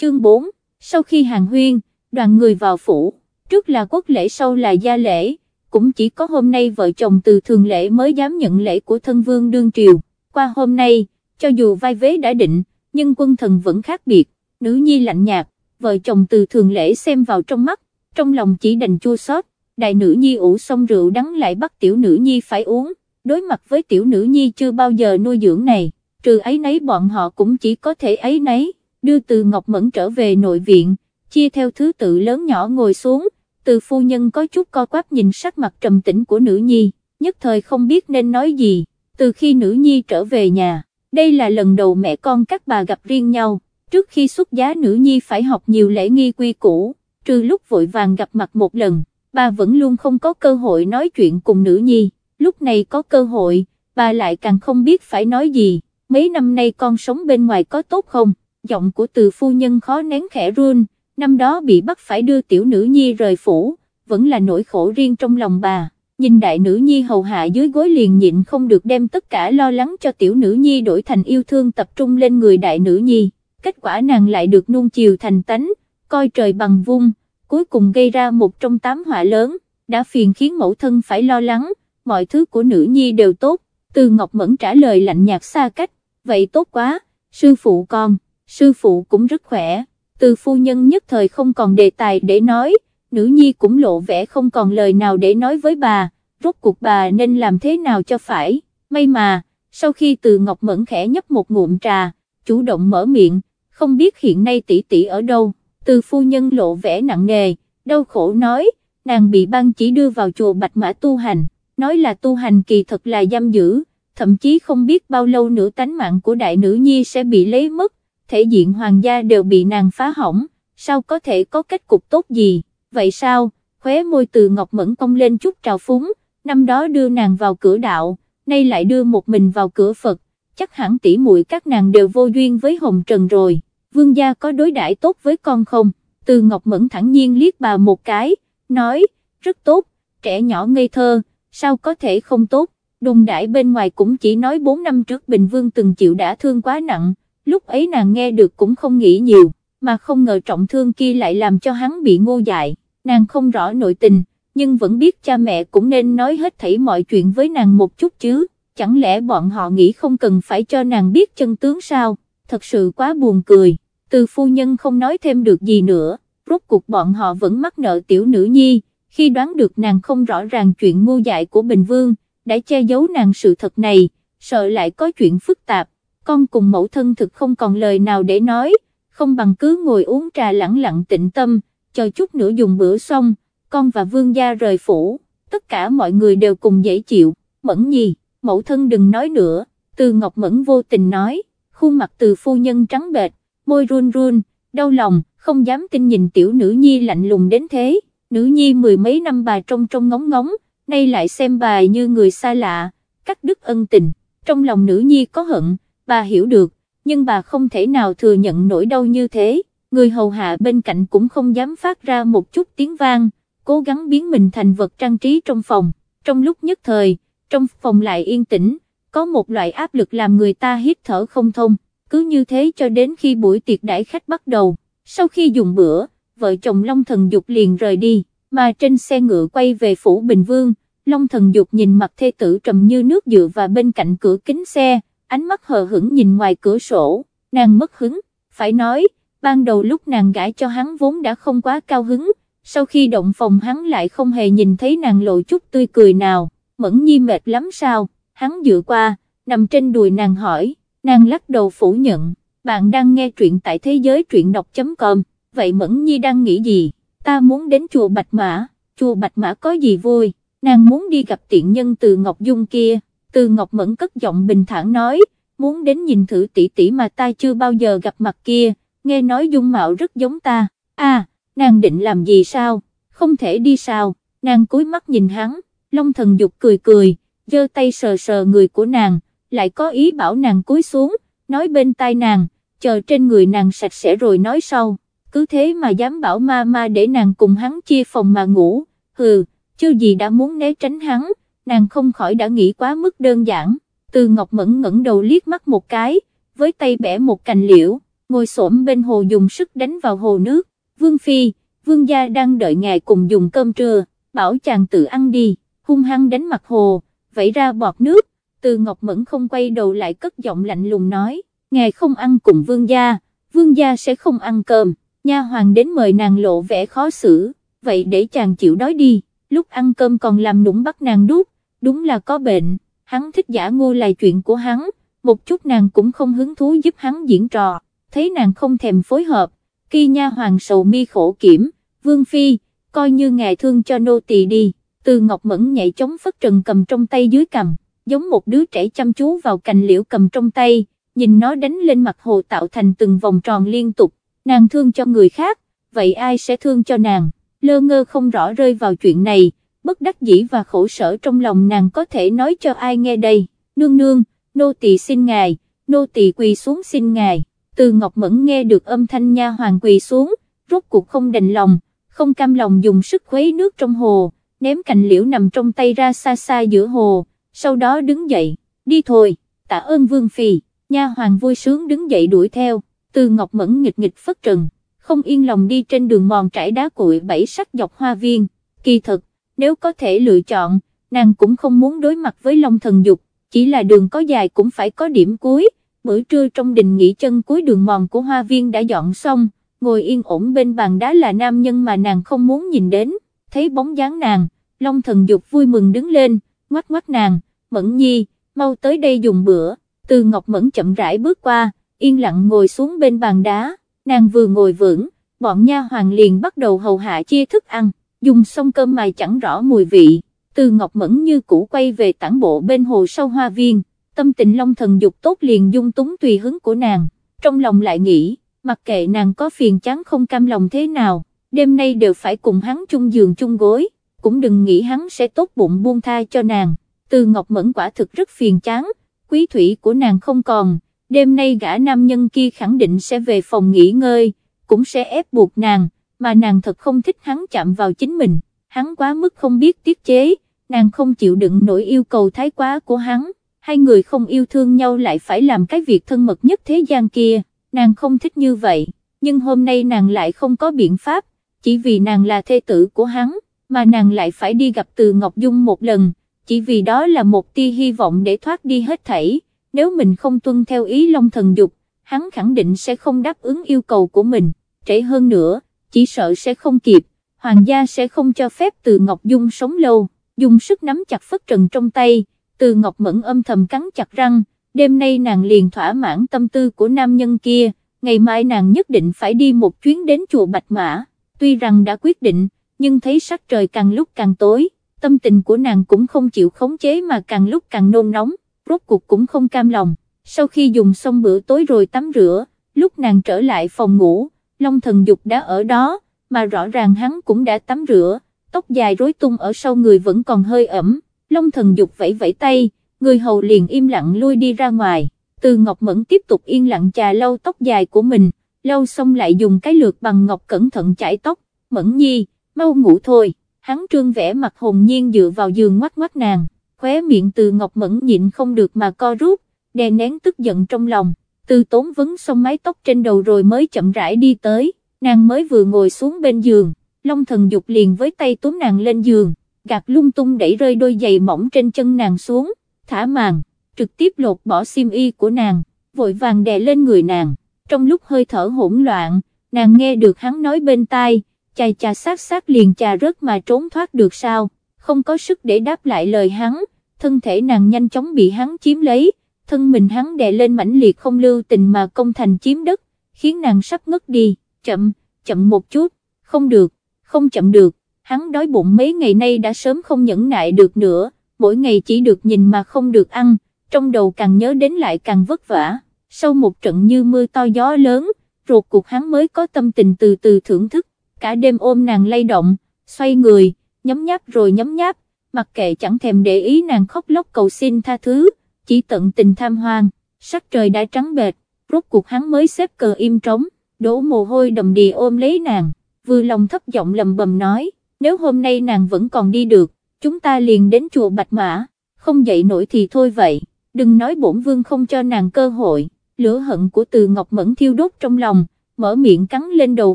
chương 4, sau khi hàng huyên, đoàn người vào phủ, trước là quốc lễ sau là gia lễ, cũng chỉ có hôm nay vợ chồng từ thường lễ mới dám nhận lễ của thân vương đương triều, qua hôm nay, cho dù vai vế đã định, nhưng quân thần vẫn khác biệt, nữ nhi lạnh nhạt, vợ chồng từ thường lễ xem vào trong mắt, trong lòng chỉ đành chua xót. đại nữ nhi ủ xong rượu đắng lại bắt tiểu nữ nhi phải uống, đối mặt với tiểu nữ nhi chưa bao giờ nuôi dưỡng này, trừ ấy nấy bọn họ cũng chỉ có thể ấy nấy, đưa từ Ngọc Mẫn trở về nội viện, chia theo thứ tự lớn nhỏ ngồi xuống, từ phu nhân có chút co quắp nhìn sắc mặt trầm tĩnh của nữ nhi, nhất thời không biết nên nói gì, từ khi nữ nhi trở về nhà, đây là lần đầu mẹ con các bà gặp riêng nhau, trước khi xuất giá nữ nhi phải học nhiều lễ nghi quy củ, trừ lúc vội vàng gặp mặt một lần, bà vẫn luôn không có cơ hội nói chuyện cùng nữ nhi, lúc này có cơ hội, bà lại càng không biết phải nói gì, mấy năm nay con sống bên ngoài có tốt không, giọng của từ phu nhân khó nén khẽ run, năm đó bị bắt phải đưa tiểu nữ nhi rời phủ, vẫn là nỗi khổ riêng trong lòng bà. Nhìn đại nữ nhi hầu hạ dưới gối liền nhịn không được đem tất cả lo lắng cho tiểu nữ nhi đổi thành yêu thương tập trung lên người đại nữ nhi, kết quả nàng lại được nuông chiều thành tánh, coi trời bằng vung, cuối cùng gây ra một trong tám họa lớn, đã phiền khiến mẫu thân phải lo lắng, mọi thứ của nữ nhi đều tốt, từ Ngọc Mẫn trả lời lạnh nhạt xa cách, vậy tốt quá, sư phụ con, sư phụ cũng rất khỏe. Từ phu nhân nhất thời không còn đề tài để nói, nữ nhi cũng lộ vẻ không còn lời nào để nói với bà, rốt cuộc bà nên làm thế nào cho phải, may mà, sau khi từ Ngọc Mẫn khẽ nhấp một ngụm trà, chủ động mở miệng, không biết hiện nay tỷ tỷ ở đâu, từ phu nhân lộ vẻ nặng nề, đau khổ nói, nàng bị ban chỉ đưa vào chùa Bạch Mã tu hành, nói là tu hành kỳ thật là giam giữ, thậm chí không biết bao lâu nữa tánh mạng của đại nữ nhi sẽ bị lấy mất, thể diện hoàng gia đều bị nàng phá hỏng, sao có thể có kết cục tốt gì, vậy sao, khóe môi từ Ngọc Mẫn cong lên chút trào phúng, năm đó đưa nàng vào cửa đạo, nay lại đưa một mình vào cửa Phật, chắc hẳn tỷ muội các nàng đều vô duyên với Hồng Trần rồi, vương gia có đối đãi tốt với con không, từ Ngọc Mẫn thẳng nhiên liếc bà một cái, nói, rất tốt, trẻ nhỏ ngây thơ, sao có thể không tốt, đùng đãi bên ngoài cũng chỉ nói 4 năm trước Bình Vương từng chịu đã thương quá nặng, lúc ấy nàng nghe được cũng không nghĩ nhiều, mà không ngờ trọng thương kia lại làm cho hắn bị ngô dại, nàng không rõ nội tình, nhưng vẫn biết cha mẹ cũng nên nói hết thảy mọi chuyện với nàng một chút chứ, chẳng lẽ bọn họ nghĩ không cần phải cho nàng biết chân tướng sao, thật sự quá buồn cười, từ phu nhân không nói thêm được gì nữa, rốt cuộc bọn họ vẫn mắc nợ tiểu nữ nhi, khi đoán được nàng không rõ ràng chuyện ngô dại của Bình Vương, đã che giấu nàng sự thật này, sợ lại có chuyện phức tạp con cùng mẫu thân thực không còn lời nào để nói, không bằng cứ ngồi uống trà lặng lặng tịnh tâm, chờ chút nữa dùng bữa xong, con và vương gia rời phủ, tất cả mọi người đều cùng dễ chịu, mẫn nhi, mẫu thân đừng nói nữa, từ ngọc mẫn vô tình nói, khuôn mặt từ phu nhân trắng bệch, môi run run, đau lòng, không dám tin nhìn tiểu nữ nhi lạnh lùng đến thế, nữ nhi mười mấy năm bà trông trông ngóng ngóng, nay lại xem bà như người xa lạ, cắt đứt ân tình, trong lòng nữ nhi có hận, bà hiểu được, nhưng bà không thể nào thừa nhận nỗi đau như thế, người hầu hạ bên cạnh cũng không dám phát ra một chút tiếng vang, cố gắng biến mình thành vật trang trí trong phòng, trong lúc nhất thời, trong phòng lại yên tĩnh, có một loại áp lực làm người ta hít thở không thông, cứ như thế cho đến khi buổi tiệc đãi khách bắt đầu, sau khi dùng bữa, vợ chồng Long Thần Dục liền rời đi, mà trên xe ngựa quay về phủ Bình Vương, Long Thần Dục nhìn mặt thê tử trầm như nước dựa và bên cạnh cửa kính xe, ánh mắt hờ hững nhìn ngoài cửa sổ, nàng mất hứng, phải nói, ban đầu lúc nàng gãi cho hắn vốn đã không quá cao hứng, sau khi động phòng hắn lại không hề nhìn thấy nàng lộ chút tươi cười nào, mẫn nhi mệt lắm sao, hắn dựa qua, nằm trên đùi nàng hỏi, nàng lắc đầu phủ nhận, bạn đang nghe truyện tại thế giới truyện đọc.com, vậy mẫn nhi đang nghĩ gì, ta muốn đến chùa Bạch Mã, chùa Bạch Mã có gì vui, nàng muốn đi gặp tiện nhân từ Ngọc Dung kia từ Ngọc Mẫn cất giọng bình thản nói, muốn đến nhìn thử tỷ tỷ mà ta chưa bao giờ gặp mặt kia, nghe nói dung mạo rất giống ta, à, nàng định làm gì sao, không thể đi sao, nàng cúi mắt nhìn hắn, Long thần dục cười cười, giơ tay sờ sờ người của nàng, lại có ý bảo nàng cúi xuống, nói bên tai nàng, chờ trên người nàng sạch sẽ rồi nói sau, cứ thế mà dám bảo ma ma để nàng cùng hắn chia phòng mà ngủ, hừ, chưa gì đã muốn né tránh hắn, nàng không khỏi đã nghĩ quá mức đơn giản, từ Ngọc Mẫn ngẩng đầu liếc mắt một cái, với tay bẻ một cành liễu, ngồi xổm bên hồ dùng sức đánh vào hồ nước, Vương Phi, Vương gia đang đợi ngài cùng dùng cơm trưa, bảo chàng tự ăn đi, hung hăng đánh mặt hồ, vẫy ra bọt nước, từ Ngọc Mẫn không quay đầu lại cất giọng lạnh lùng nói, ngài không ăn cùng Vương gia, Vương gia sẽ không ăn cơm, nha hoàng đến mời nàng lộ vẻ khó xử, vậy để chàng chịu đói đi, lúc ăn cơm còn làm nũng bắt nàng đút, đúng là có bệnh, hắn thích giả ngu là chuyện của hắn, một chút nàng cũng không hứng thú giúp hắn diễn trò, thấy nàng không thèm phối hợp, kỳ nha hoàng sầu mi khổ kiểm, vương phi, coi như ngài thương cho nô tỳ đi, từ ngọc mẫn nhảy chống phất trần cầm trong tay dưới cầm, giống một đứa trẻ chăm chú vào cành liễu cầm trong tay, nhìn nó đánh lên mặt hồ tạo thành từng vòng tròn liên tục, nàng thương cho người khác, vậy ai sẽ thương cho nàng, lơ ngơ không rõ rơi vào chuyện này, bất đắc dĩ và khổ sở trong lòng nàng có thể nói cho ai nghe đây, nương nương, nô tỳ xin ngài, nô tỳ quỳ xuống xin ngài, từ Ngọc Mẫn nghe được âm thanh nha hoàng quỳ xuống, rốt cuộc không đành lòng, không cam lòng dùng sức khuấy nước trong hồ, ném cành liễu nằm trong tay ra xa xa giữa hồ, sau đó đứng dậy, đi thôi, tạ ơn Vương Phi, nha hoàng vui sướng đứng dậy đuổi theo, từ Ngọc Mẫn nghịch nghịch phất trần, không yên lòng đi trên đường mòn trải đá cuội bảy sắc dọc hoa viên, kỳ thực, nếu có thể lựa chọn, nàng cũng không muốn đối mặt với Long Thần Dục, chỉ là đường có dài cũng phải có điểm cuối, bữa trưa trong đình nghỉ chân cuối đường mòn của hoa viên đã dọn xong, ngồi yên ổn bên bàn đá là nam nhân mà nàng không muốn nhìn đến, thấy bóng dáng nàng, Long Thần Dục vui mừng đứng lên, ngoắt ngoắt nàng, Mẫn Nhi, mau tới đây dùng bữa, từ Ngọc Mẫn chậm rãi bước qua, yên lặng ngồi xuống bên bàn đá, nàng vừa ngồi vững, bọn nha hoàng liền bắt đầu hầu hạ chia thức ăn, dùng xong cơm mài chẳng rõ mùi vị, từ Ngọc Mẫn như cũ quay về tản bộ bên hồ sau hoa viên, tâm tình long thần dục tốt liền dung túng tùy hứng của nàng, trong lòng lại nghĩ, mặc kệ nàng có phiền chán không cam lòng thế nào, đêm nay đều phải cùng hắn chung giường chung gối, cũng đừng nghĩ hắn sẽ tốt bụng buông tha cho nàng, từ Ngọc Mẫn quả thực rất phiền chán, quý thủy của nàng không còn, đêm nay gã nam nhân kia khẳng định sẽ về phòng nghỉ ngơi, cũng sẽ ép buộc nàng, mà nàng thật không thích hắn chạm vào chính mình, hắn quá mức không biết tiết chế, nàng không chịu đựng nổi yêu cầu thái quá của hắn, hai người không yêu thương nhau lại phải làm cái việc thân mật nhất thế gian kia, nàng không thích như vậy, nhưng hôm nay nàng lại không có biện pháp, chỉ vì nàng là thê tử của hắn, mà nàng lại phải đi gặp từ Ngọc Dung một lần, chỉ vì đó là một tia hy vọng để thoát đi hết thảy, nếu mình không tuân theo ý Long Thần Dục, hắn khẳng định sẽ không đáp ứng yêu cầu của mình, trễ hơn nữa, chỉ sợ sẽ không kịp, hoàng gia sẽ không cho phép từ Ngọc Dung sống lâu, dùng sức nắm chặt phất trần trong tay, từ Ngọc Mẫn âm thầm cắn chặt răng, đêm nay nàng liền thỏa mãn tâm tư của nam nhân kia, ngày mai nàng nhất định phải đi một chuyến đến chùa Bạch Mã, tuy rằng đã quyết định, nhưng thấy sắc trời càng lúc càng tối, tâm tình của nàng cũng không chịu khống chế mà càng lúc càng nôn nóng, rốt cuộc cũng không cam lòng, sau khi dùng xong bữa tối rồi tắm rửa, lúc nàng trở lại phòng ngủ, Long thần dục đã ở đó, mà rõ ràng hắn cũng đã tắm rửa, tóc dài rối tung ở sau người vẫn còn hơi ẩm, Long thần dục vẫy vẫy tay, người hầu liền im lặng lui đi ra ngoài, từ Ngọc Mẫn tiếp tục yên lặng trà lau tóc dài của mình, lau xong lại dùng cái lược bằng ngọc cẩn thận chải tóc, Mẫn nhi, mau ngủ thôi, hắn trương vẽ mặt hồn nhiên dựa vào giường ngoắt ngoắt nàng, khóe miệng từ Ngọc Mẫn nhịn không được mà co rút, đè nén tức giận trong lòng từ tốn vấn xong mái tóc trên đầu rồi mới chậm rãi đi tới, nàng mới vừa ngồi xuống bên giường, Long thần dục liền với tay túm nàng lên giường, gạt lung tung đẩy rơi đôi giày mỏng trên chân nàng xuống, thả màn, trực tiếp lột bỏ xiêm y của nàng, vội vàng đè lên người nàng, trong lúc hơi thở hỗn loạn, nàng nghe được hắn nói bên tai, chà chà sát sát liền chà rớt mà trốn thoát được sao, không có sức để đáp lại lời hắn, thân thể nàng nhanh chóng bị hắn chiếm lấy, thân mình hắn đè lên mãnh liệt không lưu tình mà công thành chiếm đất, khiến nàng sắp ngất đi, chậm, chậm một chút, không được, không chậm được, hắn đói bụng mấy ngày nay đã sớm không nhẫn nại được nữa, mỗi ngày chỉ được nhìn mà không được ăn, trong đầu càng nhớ đến lại càng vất vả, sau một trận như mưa to gió lớn, ruột cuộc hắn mới có tâm tình từ từ thưởng thức, cả đêm ôm nàng lay động, xoay người, nhấm nháp rồi nhấm nháp, mặc kệ chẳng thèm để ý nàng khóc lóc cầu xin tha thứ, chỉ tận tình tham hoang, sắc trời đã trắng bệt, rốt cuộc hắn mới xếp cờ im trống, đổ mồ hôi đầm đìa ôm lấy nàng, vừa lòng thấp giọng lầm bầm nói, nếu hôm nay nàng vẫn còn đi được, chúng ta liền đến chùa Bạch Mã, không dậy nổi thì thôi vậy, đừng nói bổn vương không cho nàng cơ hội, lửa hận của từ Ngọc Mẫn thiêu đốt trong lòng, mở miệng cắn lên đầu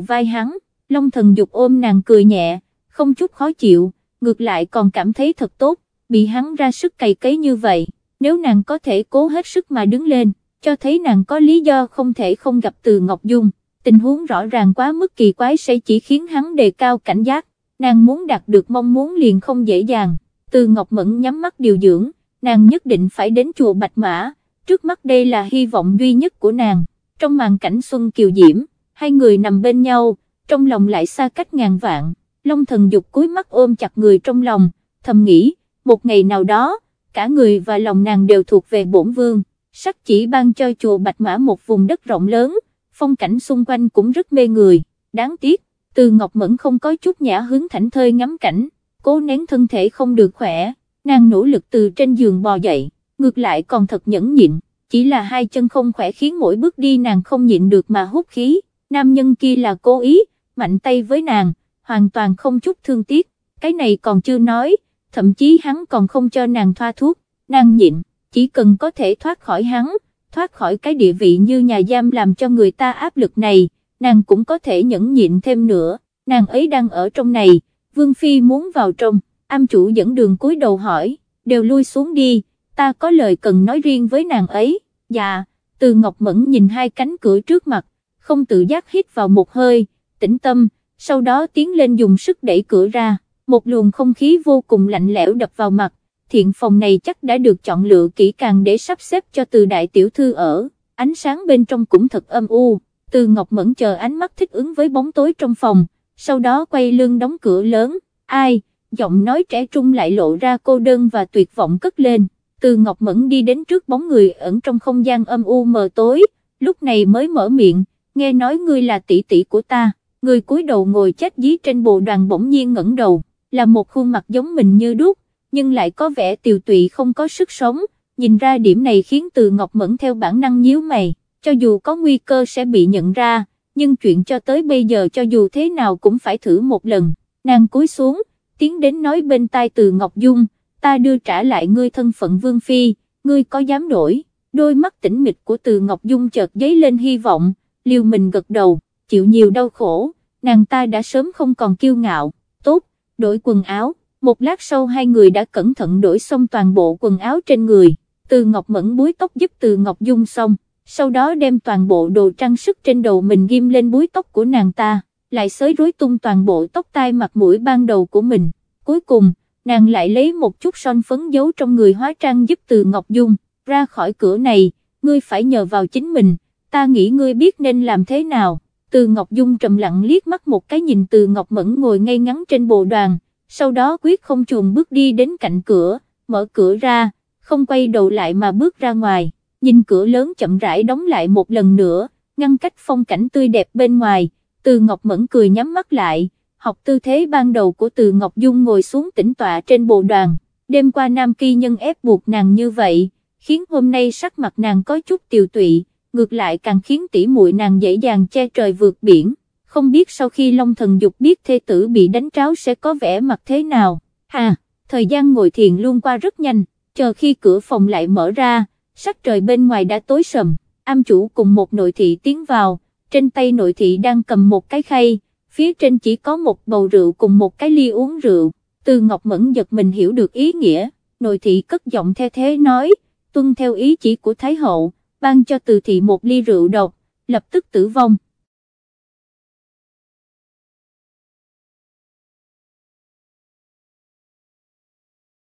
vai hắn, Long thần dục ôm nàng cười nhẹ, không chút khó chịu, ngược lại còn cảm thấy thật tốt, bị hắn ra sức cày cấy như vậy, nếu nàng có thể cố hết sức mà đứng lên, cho thấy nàng có lý do không thể không gặp từ Ngọc Dung, tình huống rõ ràng quá mức kỳ quái sẽ chỉ khiến hắn đề cao cảnh giác, nàng muốn đạt được mong muốn liền không dễ dàng, từ Ngọc Mẫn nhắm mắt điều dưỡng, nàng nhất định phải đến chùa Bạch Mã, trước mắt đây là hy vọng duy nhất của nàng, trong màn cảnh xuân kiều diễm, hai người nằm bên nhau, trong lòng lại xa cách ngàn vạn, Long thần dục cúi mắt ôm chặt người trong lòng, thầm nghĩ, một ngày nào đó, cả người và lòng nàng đều thuộc về bổn vương, sắc chỉ ban cho chùa Bạch Mã một vùng đất rộng lớn, phong cảnh xung quanh cũng rất mê người, đáng tiếc, từ Ngọc Mẫn không có chút nhã hứng thảnh thơi ngắm cảnh, cố nén thân thể không được khỏe, nàng nỗ lực từ trên giường bò dậy, ngược lại còn thật nhẫn nhịn, chỉ là hai chân không khỏe khiến mỗi bước đi nàng không nhịn được mà hút khí, nam nhân kia là cố ý, mạnh tay với nàng, hoàn toàn không chút thương tiếc, cái này còn chưa nói, thậm chí hắn còn không cho nàng thoa thuốc, nàng nhịn, chỉ cần có thể thoát khỏi hắn, thoát khỏi cái địa vị như nhà giam làm cho người ta áp lực này, nàng cũng có thể nhẫn nhịn thêm nữa, nàng ấy đang ở trong này, Vương Phi muốn vào trong, am chủ dẫn đường cúi đầu hỏi, đều lui xuống đi, ta có lời cần nói riêng với nàng ấy, dạ, từ Ngọc Mẫn nhìn hai cánh cửa trước mặt, không tự giác hít vào một hơi, tĩnh tâm, sau đó tiến lên dùng sức đẩy cửa ra, một luồng không khí vô cùng lạnh lẽo đập vào mặt, thiện phòng này chắc đã được chọn lựa kỹ càng để sắp xếp cho từ đại tiểu thư ở, ánh sáng bên trong cũng thật âm u, từ Ngọc Mẫn chờ ánh mắt thích ứng với bóng tối trong phòng, sau đó quay lưng đóng cửa lớn, ai, giọng nói trẻ trung lại lộ ra cô đơn và tuyệt vọng cất lên, từ Ngọc Mẫn đi đến trước bóng người ẩn trong không gian âm u mờ tối, lúc này mới mở miệng, nghe nói ngươi là tỷ tỷ của ta, người cúi đầu ngồi chết dí trên bồ đoàn bỗng nhiên ngẩng đầu, là một khuôn mặt giống mình như đúc, nhưng lại có vẻ tiều tụy không có sức sống, nhìn ra điểm này khiến từ Ngọc Mẫn theo bản năng nhíu mày, cho dù có nguy cơ sẽ bị nhận ra, nhưng chuyện cho tới bây giờ cho dù thế nào cũng phải thử một lần, nàng cúi xuống, tiến đến nói bên tai từ Ngọc Dung, ta đưa trả lại ngươi thân phận Vương Phi, ngươi có dám đổi, đôi mắt tĩnh mịch của từ Ngọc Dung chợt giấy lên hy vọng, liều mình gật đầu, chịu nhiều đau khổ, nàng ta đã sớm không còn kiêu ngạo, đổi quần áo, một lát sau hai người đã cẩn thận đổi xong toàn bộ quần áo trên người, từ Ngọc Mẫn búi tóc giúp từ Ngọc Dung xong, sau đó đem toàn bộ đồ trang sức trên đầu mình ghim lên búi tóc của nàng ta, lại xới rối tung toàn bộ tóc tai mặt mũi ban đầu của mình, cuối cùng, nàng lại lấy một chút son phấn giấu trong người hóa trang giúp từ Ngọc Dung, ra khỏi cửa này, ngươi phải nhờ vào chính mình, ta nghĩ ngươi biết nên làm thế nào. Từ Ngọc Dung trầm lặng liếc mắt một cái nhìn từ Ngọc Mẫn ngồi ngay ngắn trên bồ đoàn, sau đó quyết không chuồn bước đi đến cạnh cửa, mở cửa ra, không quay đầu lại mà bước ra ngoài, nhìn cửa lớn chậm rãi đóng lại một lần nữa, ngăn cách phong cảnh tươi đẹp bên ngoài, từ Ngọc Mẫn cười nhắm mắt lại, học tư thế ban đầu của từ Ngọc Dung ngồi xuống tĩnh tọa trên bồ đoàn, đêm qua Nam Kỳ nhân ép buộc nàng như vậy, khiến hôm nay sắc mặt nàng có chút tiều tụy ngược lại càng khiến tỷ muội nàng dễ dàng che trời vượt biển, không biết sau khi Long Thần Dục biết thê tử bị đánh tráo sẽ có vẻ mặt thế nào, hà, thời gian ngồi thiền luôn qua rất nhanh, chờ khi cửa phòng lại mở ra, sắc trời bên ngoài đã tối sầm, am chủ cùng một nội thị tiến vào, trên tay nội thị đang cầm một cái khay, phía trên chỉ có một bầu rượu cùng một cái ly uống rượu, từ Ngọc Mẫn giật mình hiểu được ý nghĩa, nội thị cất giọng theo thế nói, tuân theo ý chỉ của Thái Hậu ban cho từ thị một ly rượu độc, lập tức tử vong,